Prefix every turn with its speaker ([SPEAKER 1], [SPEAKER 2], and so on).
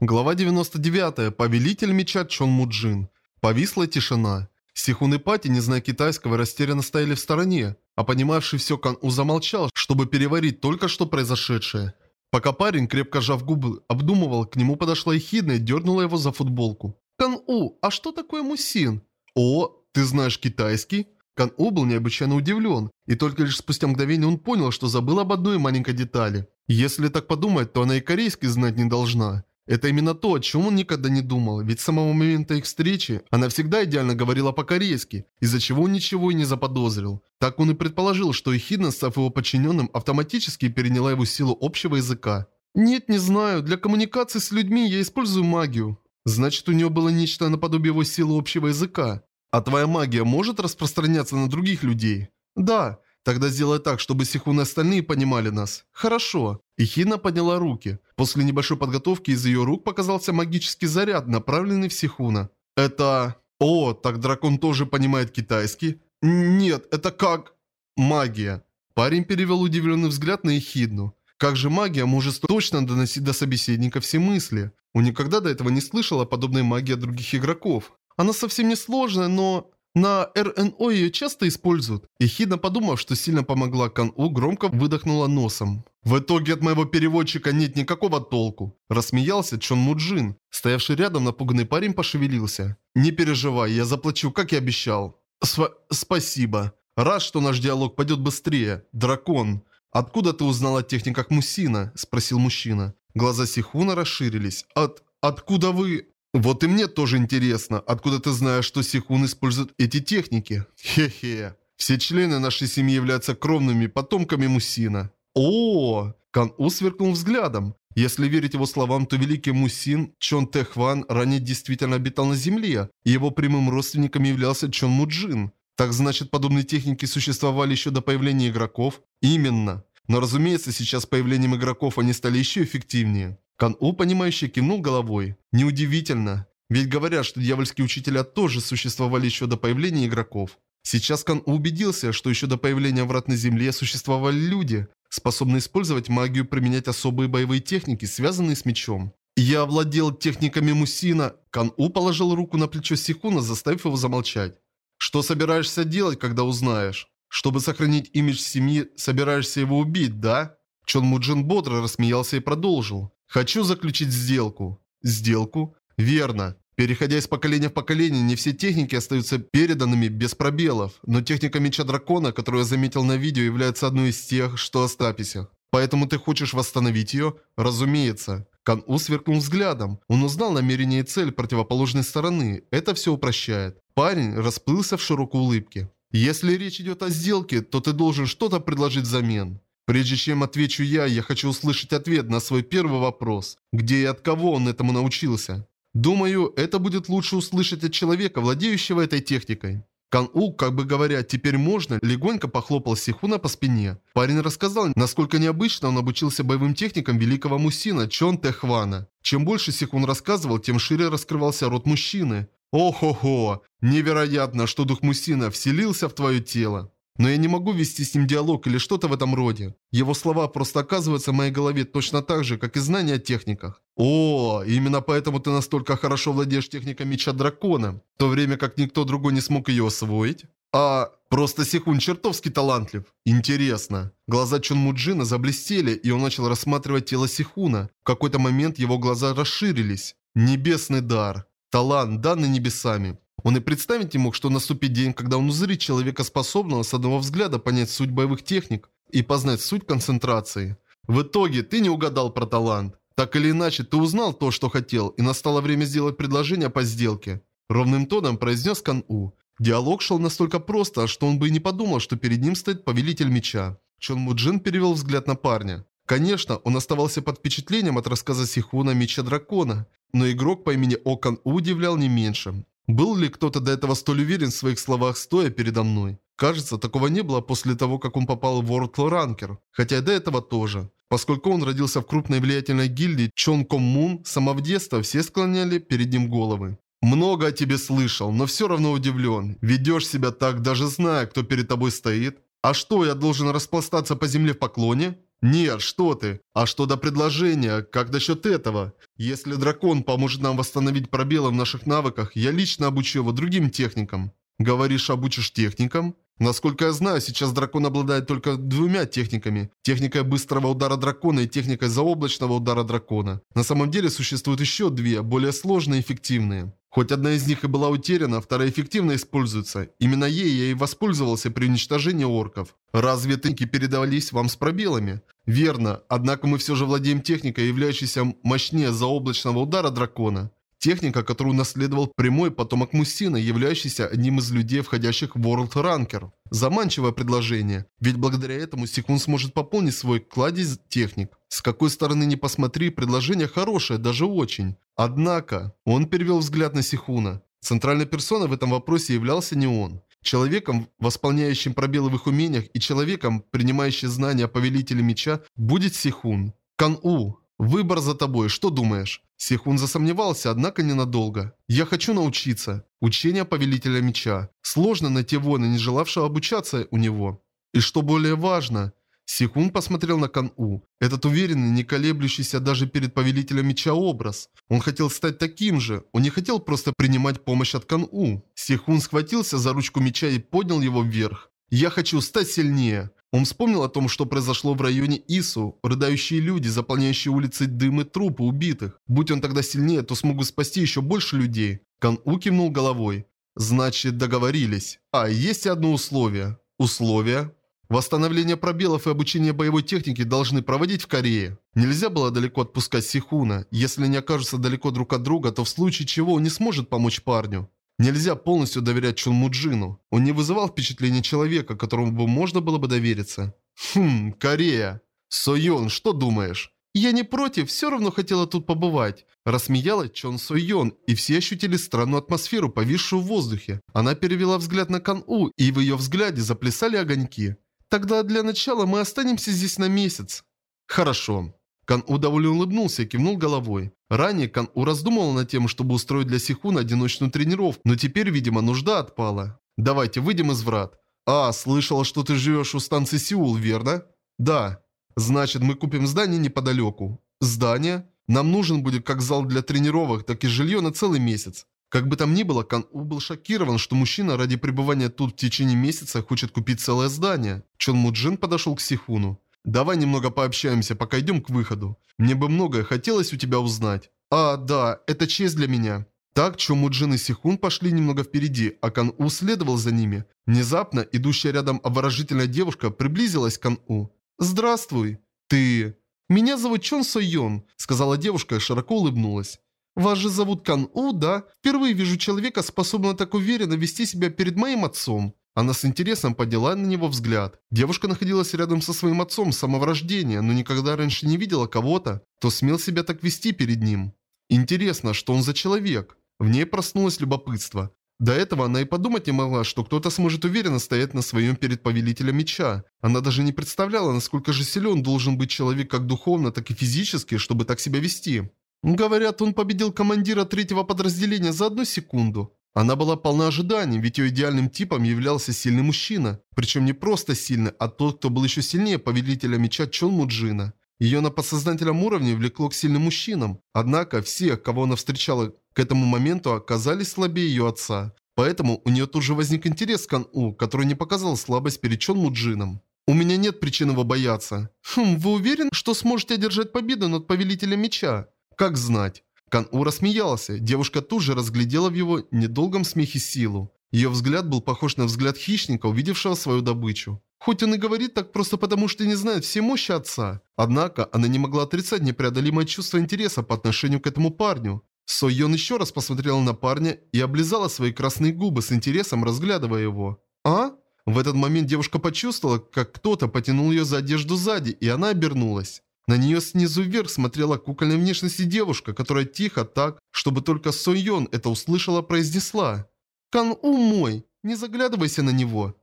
[SPEAKER 1] Глава 99. Повелитель меча Чон Муджин. Повисла тишина. Сихун и Пати, не зная китайского, растерянно стояли в стороне, а понимавший все Кан У замолчал, чтобы переварить только что произошедшее. Пока парень, крепко сжав губы, обдумывал, к нему подошла Эхидна и дернула его за футболку. «Кан У, а что такое мусин?» «О, ты знаешь китайский?» Кан У был необычайно удивлен, и только лишь спустя мгновение он понял, что забыл об одной маленькой детали. Если так подумать, то она и корейский знать не должна. Это именно то, о чем он никогда не думал, ведь с самого момента их встречи она всегда идеально говорила по-корейски, из-за чего он ничего и не заподозрил. Так он и предположил, что Эхидна, став его подчиненным, автоматически переняла его силу общего языка. «Нет, не знаю, для коммуникации с людьми я использую магию». Значит, у нее было нечто наподобие его силы общего языка. А твоя магия может распространяться на других людей? Да. Тогда сделай так, чтобы Сихун и остальные понимали нас. Хорошо. Ихина подняла руки. После небольшой подготовки из ее рук показался магический заряд, направленный в Сихуна. Это... О, так дракон тоже понимает китайский? Нет, это как... Магия. Парень перевел удивленный взгляд на Эхидну. Как же магия может точно доносить до собеседника все мысли? Он никогда до этого не слышал о подобной магии от других игроков. Она совсем не сложная, но... На РНО ее часто используют. И Хидна, подумав, что сильно помогла Кан-У, громко выдохнула носом. В итоге от моего переводчика нет никакого толку. Рассмеялся Чон Муджин. Стоявший рядом напуганный парень пошевелился. Не переживай, я заплачу, как и обещал. Св спасибо. Рад, что наш диалог пойдет быстрее. Дракон. Откуда ты узнал о техниках Мусина? Спросил мужчина. Глаза Сихуна расширились. От... Откуда вы... Вот и мне тоже интересно, откуда ты знаешь, что Сихун использует эти техники? Хе-хе. Все члены нашей семьи являются кровными потомками Мусина. О, Кан-У сверкнул взглядом. Если верить его словам, то великий Мусин Чон Тэхван ранее действительно обитал на земле, и его прямым родственником являлся Чон Муджин. Так значит, подобные техники существовали еще до появления игроков? Именно. Но разумеется, сейчас появлением игроков они стали еще эффективнее. Кан-У, понимающе кивнул головой. Неудивительно. Ведь говорят, что дьявольские учителя тоже существовали еще до появления игроков. Сейчас Кан-У убедился, что еще до появления врат на Земле существовали люди, способные использовать магию применять особые боевые техники, связанные с мечом. «Я овладел техниками Мусина». Кан-У положил руку на плечо Сихуна, заставив его замолчать. «Что собираешься делать, когда узнаешь? Чтобы сохранить имидж семьи, собираешься его убить, да?» Чон Муджин бодро рассмеялся и продолжил. Хочу заключить сделку. Сделку? Верно. Переходя из поколения в поколение, не все техники остаются переданными без пробелов, но техника меча дракона, которую я заметил на видео, является одной из тех, что о стаписях. Поэтому ты хочешь восстановить ее? Разумеется. Кан-У сверкнул взглядом. Он узнал намерение и цель противоположной стороны. Это все упрощает. Парень расплылся в широкой улыбке. Если речь идет о сделке, то ты должен что-то предложить взамен. Прежде чем отвечу я, я хочу услышать ответ на свой первый вопрос. Где и от кого он этому научился? Думаю, это будет лучше услышать от человека, владеющего этой техникой. Кан-У, как бы говоря, теперь можно, легонько похлопал Сихуна по спине. Парень рассказал, насколько необычно он обучился боевым техникам великого мусина Чон Тэхвана. Чем больше Сихун рассказывал, тем шире раскрывался рот мужчины. Ох-хо-хо, невероятно, что дух мусина вселился в твое тело. Но я не могу вести с ним диалог или что-то в этом роде. Его слова просто оказываются в моей голове точно так же, как и знания о техниках. О, именно поэтому ты настолько хорошо владеешь техникой меча дракона, в то время как никто другой не смог ее освоить? А, просто Сихун чертовски талантлив. Интересно. Глаза Чон Муджина заблестели, и он начал рассматривать тело Сихуна. В какой-то момент его глаза расширились. Небесный дар. Талант, данный небесами. Он и представить не мог, что наступит день, когда он узрит человека, способного с одного взгляда понять суть боевых техник и познать суть концентрации. В итоге ты не угадал про талант. Так или иначе, ты узнал то, что хотел, и настало время сделать предложение по сделке. Ровным тоном произнес Кан-У. Диалог шел настолько просто, что он бы и не подумал, что перед ним стоит повелитель меча. Чон Муджин перевел взгляд на парня. Конечно, он оставался под впечатлением от рассказа Сихуна Меча Дракона, но игрок по имени Окан У удивлял не меньше. Был ли кто-то до этого столь уверен в своих словах, стоя передо мной? Кажется, такого не было после того, как он попал в World Ranker, хотя и до этого тоже. Поскольку он родился в крупной влиятельной гильдии Чон Ком Мун, сама в детстве все склоняли перед ним головы. «Много о тебе слышал, но все равно удивлен. Ведешь себя так, даже зная, кто перед тобой стоит. А что, я должен распластаться по земле в поклоне?» Нет, что ты. А что до предложения? Как насчет этого? Если дракон поможет нам восстановить пробелы в наших навыках, я лично обучу его другим техникам. Говоришь, обучишь техникам? Насколько я знаю, сейчас дракон обладает только двумя техниками. Техникой быстрого удара дракона и техникой заоблачного удара дракона. На самом деле существует еще две, более сложные и эффективные. Хоть одна из них и была утеряна, вторая эффективно используется. Именно ей я и воспользовался при уничтожении орков. Разве техники передавались вам с пробелами? Верно, однако мы все же владеем техникой, являющейся мощнее заоблачного удара дракона. Техника, которую унаследовал прямой потомок Мусина, являющийся одним из людей, входящих в World Ranker. Заманчивое предложение, ведь благодаря этому Секунд сможет пополнить свой кладезь техник. С какой стороны ни посмотри, предложение хорошее, даже очень. Однако, он перевел взгляд на Сихуна. Центральной персоной в этом вопросе являлся не он. Человеком, восполняющим пробелы в их умениях, и человеком, принимающим знания о Повелителе Меча, будет Сихун. Кан-У, выбор за тобой, что думаешь? Сихун засомневался, однако ненадолго. «Я хочу научиться. Учение Повелителя Меча. Сложно найти воина, не желавшего обучаться у него. И что более важно...» Сихун посмотрел на Кан-У. Этот уверенный, не колеблющийся даже перед Повелителем Меча образ. Он хотел стать таким же. Он не хотел просто принимать помощь от Кан-У. Сихун схватился за ручку меча и поднял его вверх. «Я хочу стать сильнее. Он вспомнил о том, что произошло в районе Ису, рыдающие люди, заполняющие улицы дым и трупы убитых. Будь он тогда сильнее, то смог бы спасти еще больше людей. Кан У кивнул головой. Значит, договорились. А, есть одно условие. Условие? Восстановление пробелов и обучение боевой технике должны проводить в Корее. Нельзя было далеко отпускать Сихуна. Если они окажутся далеко друг от друга, то в случае чего он не сможет помочь парню. Нельзя полностью доверять Чун Муджину. Он не вызывал впечатления человека, которому бы можно было бы довериться. Хм, Корея. Сойон, что думаешь? Я не против, все равно хотела тут побывать. Рассмеялась Чон Сойон, и все ощутили странную атмосферу, повисшую в воздухе. Она перевела взгляд на Кан-У, и в ее взгляде заплясали огоньки. Тогда для начала мы останемся здесь на месяц. Хорошо. Кан-У довольно улыбнулся и кивнул головой. Ранее Кан-У раздумывал над тем, чтобы устроить для Сихуна одиночную тренировку, но теперь, видимо, нужда отпала. «Давайте, выйдем из врат». «А, слышала, что ты живешь у станции Сеул, верно?» «Да». «Значит, мы купим здание неподалеку». «Здание?» «Нам нужен будет как зал для тренировок, так и жилье на целый месяц». Как бы там ни было, Кан-У был шокирован, что мужчина ради пребывания тут в течение месяца хочет купить целое здание. Чон Муджин подошел к Сихуну. Давай немного пообщаемся, пока идем к выходу. Мне бы многое хотелось у тебя узнать. А, да, это честь для меня. Так Чомуджин и Сихун пошли немного впереди, а Кан-У следовал за ними. Внезапно идущая рядом обворожительная девушка приблизилась к Кан-У. «Здравствуй. Ты...» «Меня зовут Чон Сойон», — сказала девушка и широко улыбнулась. «Вас же зовут Кан-У, да? Впервые вижу человека, способного так уверенно вести себя перед моим отцом». Она с интересом подняла на него взгляд. Девушка находилась рядом со своим отцом с самого рождения, но никогда раньше не видела кого-то, кто смел себя так вести перед ним. Интересно, что он за человек? В ней проснулось любопытство. До этого она и подумать не могла, что кто-то сможет уверенно стоять на своем перед повелителем меча. Она даже не представляла, насколько же силен должен быть человек как духовно, так и физически, чтобы так себя вести. Говорят, он победил командира третьего подразделения за одну секунду. Она была полна ожиданий, ведь ее идеальным типом являлся сильный мужчина. Причем не просто сильный, а тот, кто был еще сильнее повелителя меча Чон Муджина. Ее на подсознательном уровне влекло к сильным мужчинам. Однако все, кого она встречала к этому моменту, оказались слабее ее отца. Поэтому у нее тут же возник интерес к Кан-У, который не показал слабость перед Чон Муджином. «У меня нет причин его бояться». «Хм, вы уверены, что сможете одержать победу над Повелителем Меча?» «Как знать». Кан-У рассмеялся. Девушка тут же разглядела в его недолгом смехе силу. Ее взгляд был похож на взгляд хищника, увидевшего свою добычу. Хоть он и говорит так просто потому, что не знает все мощи отца. Однако она не могла отрицать непреодолимое чувство интереса по отношению к этому парню. Со Йон еще раз посмотрела на парня и облизала свои красные губы с интересом, разглядывая его. «А?» В этот момент девушка почувствовала, как кто-то потянул ее за одежду сзади, и она обернулась. На нее снизу вверх смотрела кукольной внешности девушка, которая тихо так, чтобы только Сойон это услышала, произнесла. «Кан-У мой, не заглядывайся на него».